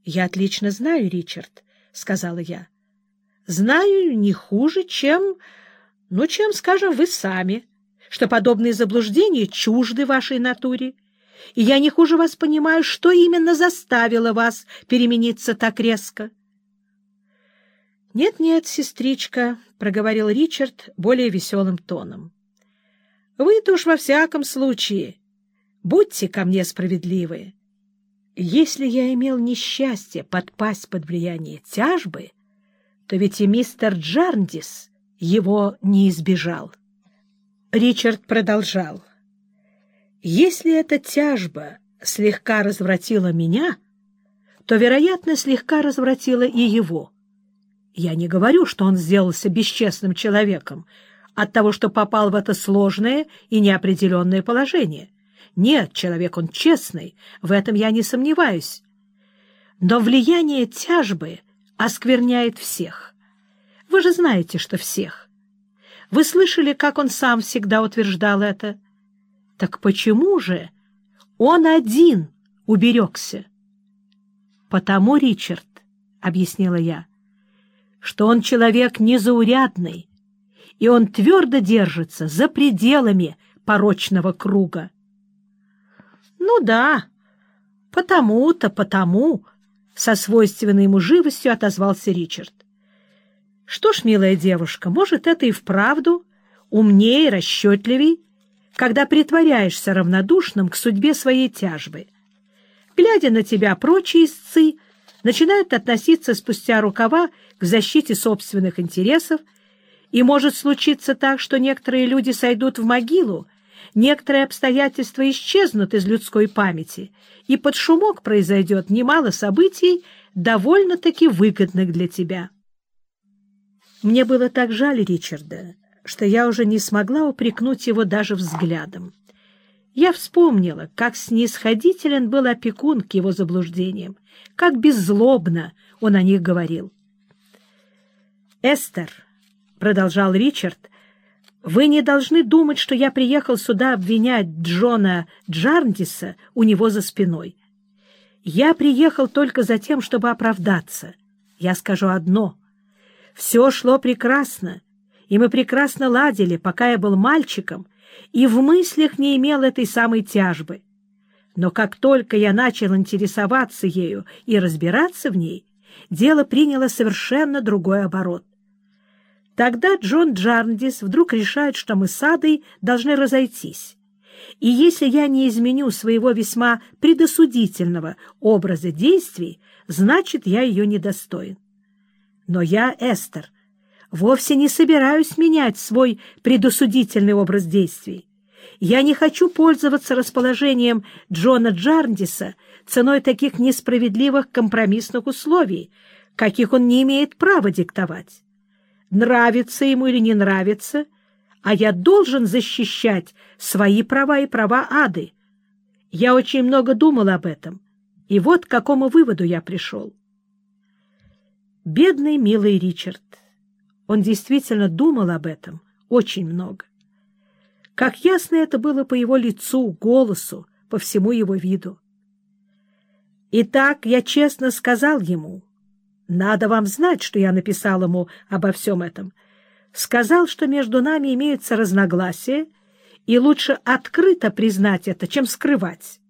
— Я отлично знаю, Ричард, — сказала я. — Знаю не хуже, чем... Ну, чем, скажем, вы сами, что подобные заблуждения чужды вашей натуре, и я не хуже вас понимаю, что именно заставило вас перемениться так резко. «Нет, — Нет-нет, сестричка, — проговорил Ричард более веселым тоном. — Вы-то уж во всяком случае будьте ко мне справедливы. Если я имел несчастье подпасть под влияние тяжбы, то ведь и мистер Джарндис его не избежал. Ричард продолжал. Если эта тяжба слегка развратила меня, то, вероятно, слегка развратила и его. Я не говорю, что он сделался бесчестным человеком от того, что попал в это сложное и неопределенное положение. Нет, человек он честный, в этом я не сомневаюсь. Но влияние тяжбы оскверняет всех. Вы же знаете, что всех. Вы слышали, как он сам всегда утверждал это? — так почему же он один уберегся? — Потому, Ричард, — объяснила я, — что он человек незаурядный, и он твердо держится за пределами порочного круга. — Ну да, потому-то, потому, — со свойственной ему живостью отозвался Ричард. — Что ж, милая девушка, может, это и вправду умнее, расчетливей, когда притворяешься равнодушным к судьбе своей тяжбы. Глядя на тебя, прочие истцы начинают относиться спустя рукава к защите собственных интересов, и может случиться так, что некоторые люди сойдут в могилу, некоторые обстоятельства исчезнут из людской памяти, и под шумок произойдет немало событий, довольно-таки выгодных для тебя. Мне было так жаль Ричарда, что я уже не смогла упрекнуть его даже взглядом. Я вспомнила, как снисходителен был опекун к его заблуждениям, как беззлобно он о них говорил. «Эстер», — продолжал Ричард, — «вы не должны думать, что я приехал сюда обвинять Джона Джарндиса у него за спиной. Я приехал только за тем, чтобы оправдаться. Я скажу одно. Все шло прекрасно, и мы прекрасно ладили, пока я был мальчиком, и в мыслях не имел этой самой тяжбы. Но как только я начал интересоваться ею и разбираться в ней, дело приняло совершенно другой оборот. Тогда Джон Джарндис вдруг решает, что мы с Адой должны разойтись. И если я не изменю своего весьма предосудительного образа действий, значит, я ее недостоин. Но я, Эстер, — вовсе не собираюсь менять свой предусудительный образ действий. Я не хочу пользоваться расположением Джона Джарндиса ценой таких несправедливых компромиссных условий, каких он не имеет права диктовать. Нравится ему или не нравится, а я должен защищать свои права и права Ады. Я очень много думал об этом, и вот к какому выводу я пришел. Бедный милый Ричард. Он действительно думал об этом очень много. Как ясно это было по его лицу, голосу, по всему его виду. Итак, я честно сказал ему, надо вам знать, что я написал ему обо всем этом, сказал, что между нами имеются разногласия, и лучше открыто признать это, чем скрывать.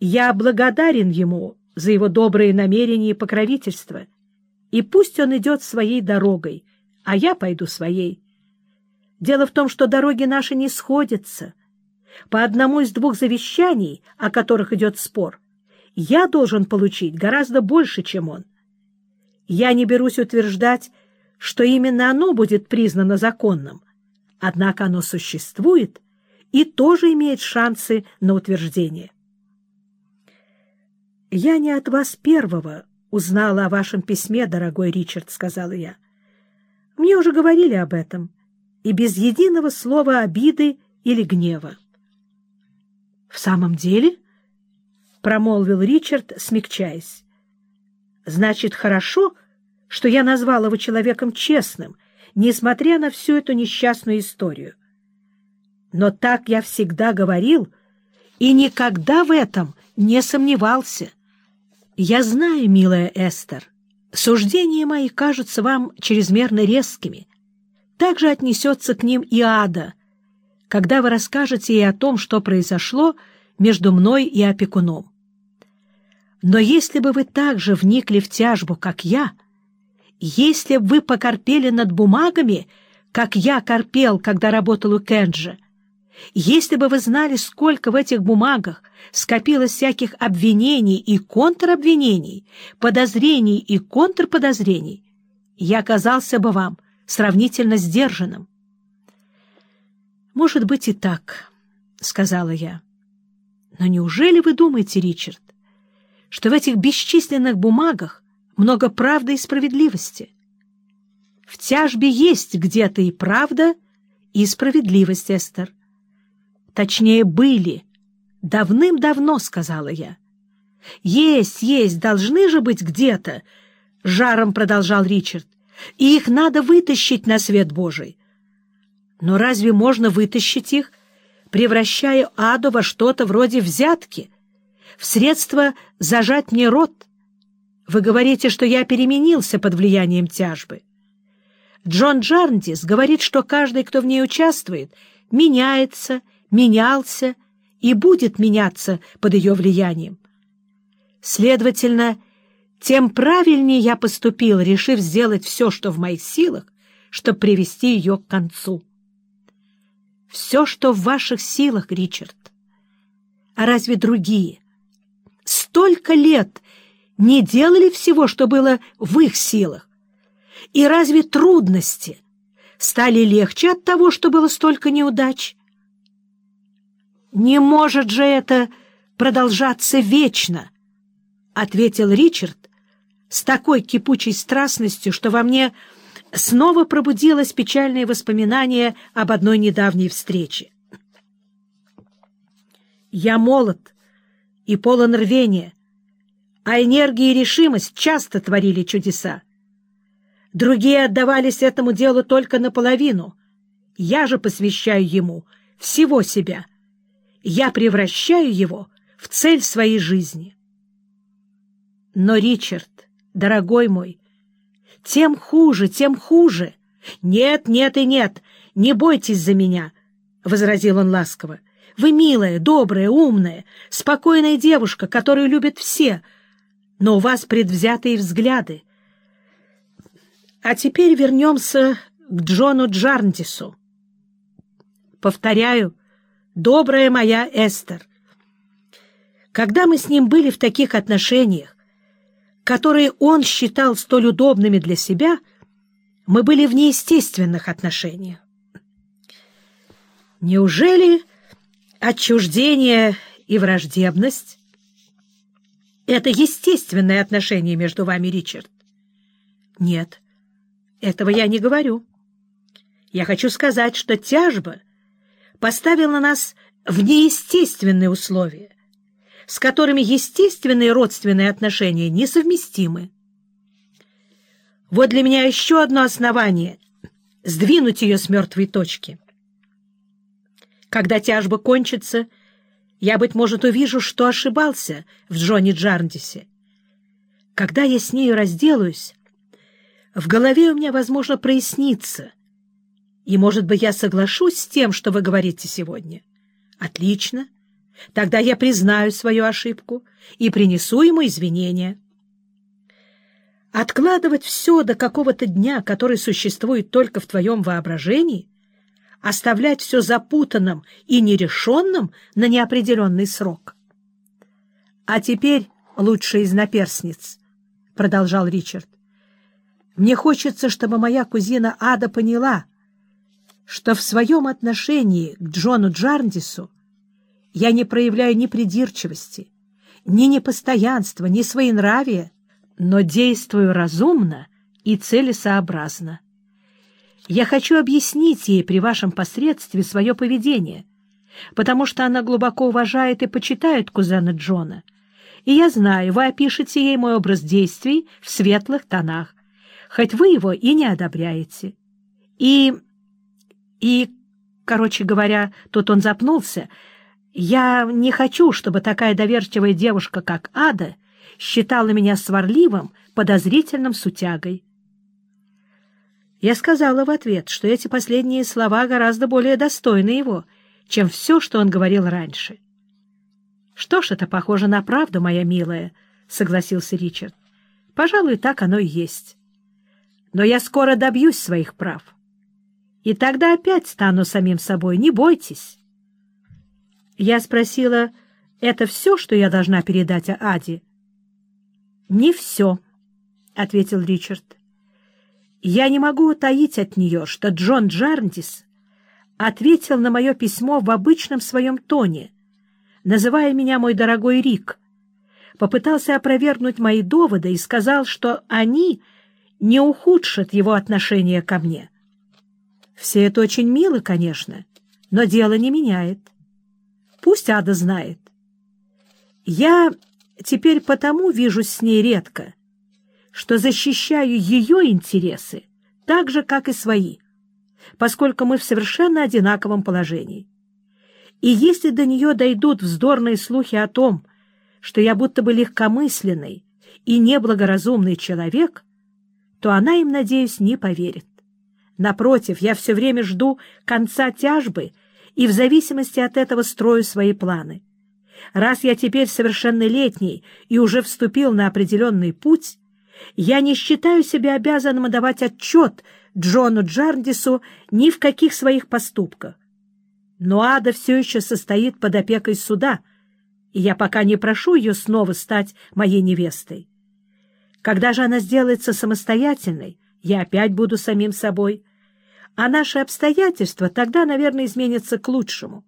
Я благодарен ему за его добрые намерения и покровительство — и пусть он идет своей дорогой, а я пойду своей. Дело в том, что дороги наши не сходятся. По одному из двух завещаний, о которых идет спор, я должен получить гораздо больше, чем он. Я не берусь утверждать, что именно оно будет признано законным, однако оно существует и тоже имеет шансы на утверждение. Я не от вас первого узнала о вашем письме, дорогой Ричард, — сказала я. — Мне уже говорили об этом, и без единого слова обиды или гнева. — В самом деле? — промолвил Ричард, смягчаясь. — Значит, хорошо, что я назвал его человеком честным, несмотря на всю эту несчастную историю. Но так я всегда говорил и никогда в этом не сомневался. — Я знаю, милая Эстер, суждения мои кажутся вам чрезмерно резкими. Так же отнесется к ним и ада, когда вы расскажете ей о том, что произошло между мной и опекуном. Но если бы вы так же вникли в тяжбу, как я, если бы вы покорпели над бумагами, как я корпел, когда работал у Кенджа, если бы вы знали, сколько в этих бумагах скопилось всяких обвинений и контробвинений, подозрений и контрподозрений, я оказался бы вам сравнительно сдержанным. «Может быть и так», — сказала я. «Но неужели вы думаете, Ричард, что в этих бесчисленных бумагах много правды и справедливости? В тяжбе есть где-то и правда, и справедливость, Эстер. Точнее, были. Давным-давно, — сказала я. Есть, есть, должны же быть где-то, — жаром продолжал Ричард. И их надо вытащить на свет Божий. Но разве можно вытащить их, превращая аду во что-то вроде взятки, в средство зажать мне рот? Вы говорите, что я переменился под влиянием тяжбы. Джон Джарндис говорит, что каждый, кто в ней участвует, меняется, менялся и будет меняться под ее влиянием. Следовательно, тем правильнее я поступил, решив сделать все, что в моих силах, чтобы привести ее к концу. Все, что в ваших силах, Ричард. А разве другие? Столько лет не делали всего, что было в их силах. И разве трудности стали легче от того, что было столько неудач? «Не может же это продолжаться вечно!» — ответил Ричард с такой кипучей страстностью, что во мне снова пробудилось печальное воспоминание об одной недавней встрече. «Я молод и полон рвения, а энергия и решимость часто творили чудеса. Другие отдавались этому делу только наполовину. Я же посвящаю ему всего себя. Я превращаю его в цель своей жизни. Но, Ричард, дорогой мой, тем хуже, тем хуже. Нет, нет и нет, не бойтесь за меня, — возразил он ласково. Вы милая, добрая, умная, спокойная девушка, которую любят все, но у вас предвзятые взгляды. А теперь вернемся к Джону Джарндису. Повторяю, добрая моя Эстер, когда мы с ним были в таких отношениях, которые он считал столь удобными для себя, мы были в неестественных отношениях. Неужели отчуждение и враждебность — это естественное отношение между вами, Ричард? Нет, этого я не говорю. Я хочу сказать, что тяжба поставила нас в неестественные условия, с которыми естественные родственные отношения несовместимы. Вот для меня еще одно основание — сдвинуть ее с мертвой точки. Когда тяжба кончится, я, быть может, увижу, что ошибался в Джонни Джарндисе. Когда я с нею разделаюсь, в голове у меня, возможно, прояснится, и, может быть, я соглашусь с тем, что вы говорите сегодня. Отлично. Тогда я признаю свою ошибку и принесу ему извинения. Откладывать все до какого-то дня, который существует только в твоем воображении, оставлять все запутанным и нерешенным на неопределенный срок. — А теперь лучше из наперсниц, — продолжал Ричард. — Мне хочется, чтобы моя кузина Ада поняла, что в своем отношении к Джону Джарндису я не проявляю ни придирчивости, ни непостоянства, ни своенравия, но действую разумно и целесообразно. Я хочу объяснить ей при вашем посредстве свое поведение, потому что она глубоко уважает и почитает кузена Джона, и я знаю, вы опишете ей мой образ действий в светлых тонах, хоть вы его и не одобряете. И... и... Короче говоря, тут он запнулся — я не хочу, чтобы такая доверчивая девушка, как Ада, считала меня сварливым, подозрительным сутягой. Я сказала в ответ, что эти последние слова гораздо более достойны его, чем все, что он говорил раньше. — Что ж, это похоже на правду, моя милая, — согласился Ричард. — Пожалуй, так оно и есть. Но я скоро добьюсь своих прав. И тогда опять стану самим собой, не бойтесь. Я спросила, это все, что я должна передать Аде? — Не все, — ответил Ричард. Я не могу утаить от нее, что Джон Джарндис ответил на мое письмо в обычном своем тоне, называя меня мой дорогой Рик, попытался опровергнуть мои доводы и сказал, что они не ухудшат его отношение ко мне. Все это очень мило, конечно, но дело не меняет. Пусть Ада знает. Я теперь потому вижусь с ней редко, что защищаю ее интересы так же, как и свои, поскольку мы в совершенно одинаковом положении. И если до нее дойдут вздорные слухи о том, что я будто бы легкомысленный и неблагоразумный человек, то она им, надеюсь, не поверит. Напротив, я все время жду конца тяжбы и в зависимости от этого строю свои планы. Раз я теперь совершеннолетний и уже вступил на определенный путь, я не считаю себя обязанным давать отчет Джону Джарндису ни в каких своих поступках. Но Ада все еще состоит под опекой суда, и я пока не прошу ее снова стать моей невестой. Когда же она сделается самостоятельной, я опять буду самим собой, а наши обстоятельства тогда, наверное, изменятся к лучшему.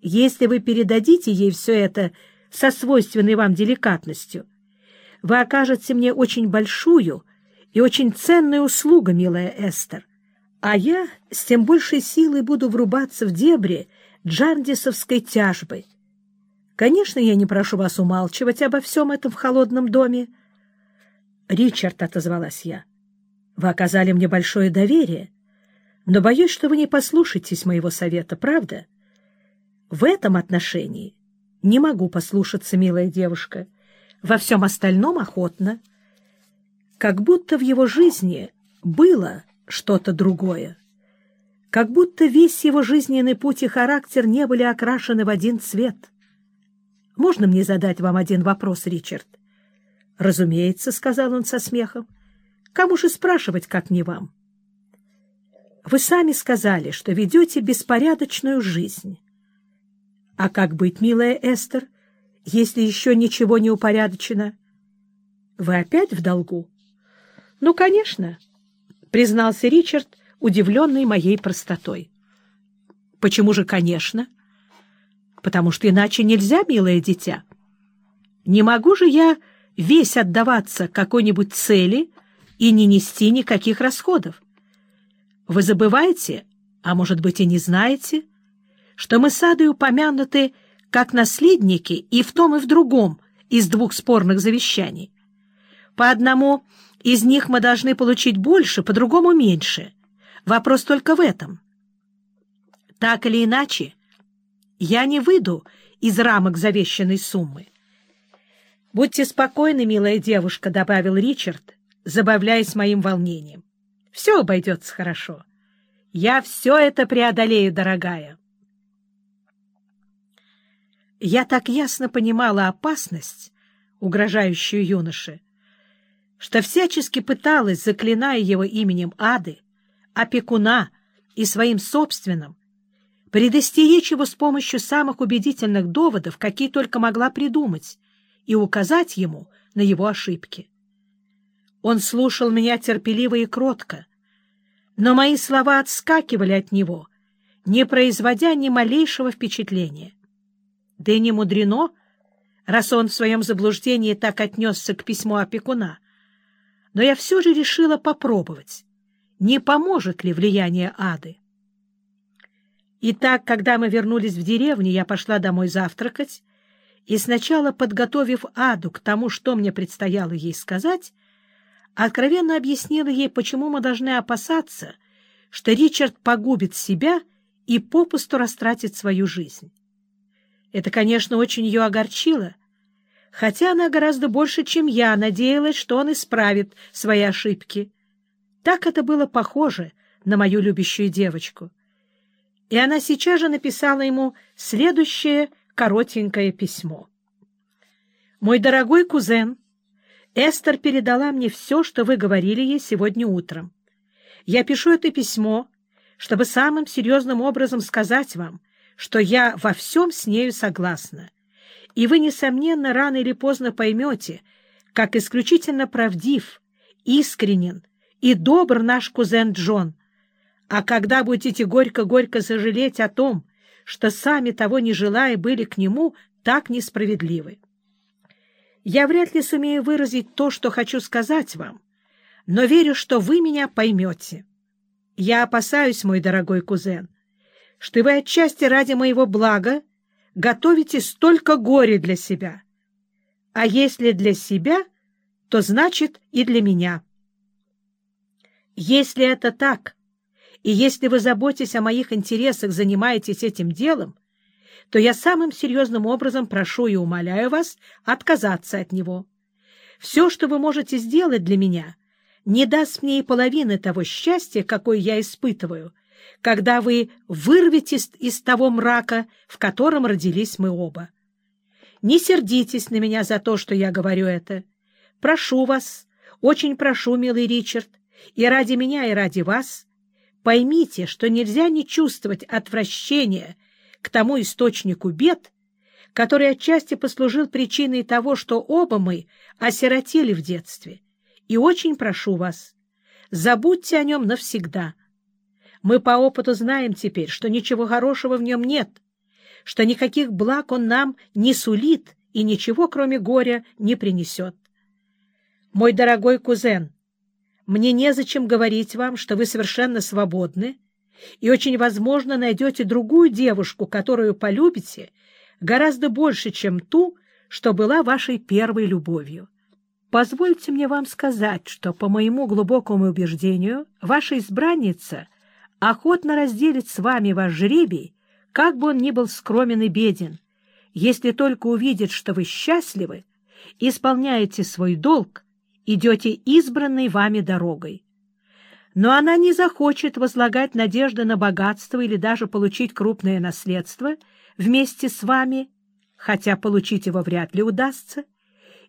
Если вы передадите ей все это со свойственной вам деликатностью — вы окажете мне очень большую и очень ценную услугу, милая Эстер, а я с тем большей силой буду врубаться в дебри джардисовской тяжбы. Конечно, я не прошу вас умалчивать обо всем этом в холодном доме. Ричард, — отозвалась я, — вы оказали мне большое доверие, но боюсь, что вы не послушаетесь моего совета, правда? В этом отношении не могу послушаться, милая девушка — во всем остальном охотно. Как будто в его жизни было что-то другое. Как будто весь его жизненный путь и характер не были окрашены в один цвет. «Можно мне задать вам один вопрос, Ричард?» «Разумеется», — сказал он со смехом. «Кому же спрашивать, как не вам?» «Вы сами сказали, что ведете беспорядочную жизнь». «А как быть, милая Эстер?» Если еще ничего не упорядочено. — Вы опять в долгу? — Ну, конечно, — признался Ричард, удивленный моей простотой. — Почему же «конечно»? — Потому что иначе нельзя, милое дитя. Не могу же я весь отдаваться какой-нибудь цели и не нести никаких расходов. Вы забываете, а может быть и не знаете, что мы с Адой упомянуты как наследники и в том, и в другом из двух спорных завещаний. По одному из них мы должны получить больше, по другому — меньше. Вопрос только в этом. Так или иначе, я не выйду из рамок завещанной суммы. «Будьте спокойны, милая девушка», — добавил Ричард, забавляясь моим волнением. «Все обойдется хорошо. Я все это преодолею, дорогая». Я так ясно понимала опасность, угрожающую юноше, что всячески пыталась, заклиная его именем Ады, опекуна и своим собственным, предостеречь его с помощью самых убедительных доводов, какие только могла придумать, и указать ему на его ошибки. Он слушал меня терпеливо и кротко, но мои слова отскакивали от него, не производя ни малейшего впечатления. Да и не мудрено, раз он в своем заблуждении так отнесся к письму опекуна. Но я все же решила попробовать, не поможет ли влияние ады. Итак, когда мы вернулись в деревню, я пошла домой завтракать, и сначала, подготовив Аду к тому, что мне предстояло ей сказать, откровенно объяснила ей, почему мы должны опасаться, что Ричард погубит себя и попусту растратит свою жизнь. Это, конечно, очень ее огорчило, хотя она гораздо больше, чем я, надеялась, что он исправит свои ошибки. Так это было похоже на мою любящую девочку. И она сейчас же написала ему следующее коротенькое письмо. «Мой дорогой кузен, Эстер передала мне все, что вы говорили ей сегодня утром. Я пишу это письмо, чтобы самым серьезным образом сказать вам, что я во всем с нею согласна. И вы, несомненно, рано или поздно поймете, как исключительно правдив, искренен и добр наш кузен Джон. А когда будете горько-горько сожалеть о том, что сами того не желая были к нему так несправедливы. Я вряд ли сумею выразить то, что хочу сказать вам, но верю, что вы меня поймете. Я опасаюсь, мой дорогой кузен, что вы отчасти ради моего блага готовите столько горя для себя. А если для себя, то значит и для меня. Если это так, и если вы заботитесь о моих интересах, занимаетесь этим делом, то я самым серьезным образом прошу и умоляю вас отказаться от него. Все, что вы можете сделать для меня, не даст мне и половины того счастья, какое я испытываю, когда вы вырветесь из того мрака, в котором родились мы оба. Не сердитесь на меня за то, что я говорю это. Прошу вас, очень прошу, милый Ричард, и ради меня, и ради вас, поймите, что нельзя не чувствовать отвращения к тому источнику бед, который отчасти послужил причиной того, что оба мы осиротели в детстве. И очень прошу вас, забудьте о нем навсегда. Мы по опыту знаем теперь, что ничего хорошего в нем нет, что никаких благ он нам не сулит и ничего, кроме горя, не принесет. Мой дорогой кузен, мне незачем говорить вам, что вы совершенно свободны и очень возможно найдете другую девушку, которую полюбите гораздо больше, чем ту, что была вашей первой любовью. Позвольте мне вам сказать, что, по моему глубокому убеждению, ваша избранница охотно разделит с вами ваш жребий, как бы он ни был скромен и беден, если только увидит, что вы счастливы, исполняете свой долг, идете избранной вами дорогой. Но она не захочет возлагать надежды на богатство или даже получить крупное наследство вместе с вами, хотя получить его вряд ли удастся,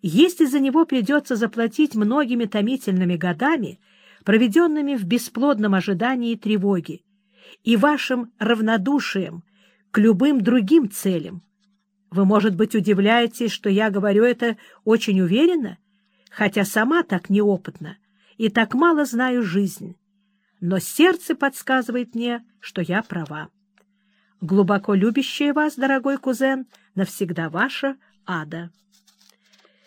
если за него придется заплатить многими томительными годами, проведенными в бесплодном ожидании и тревоге, и вашим равнодушием к любым другим целям. Вы, может быть, удивляетесь, что я говорю это очень уверенно, хотя сама так неопытна, и так мало знаю жизнь. Но сердце подсказывает мне, что я права. Глубоко любящая вас, дорогой кузен, навсегда ваша Ада.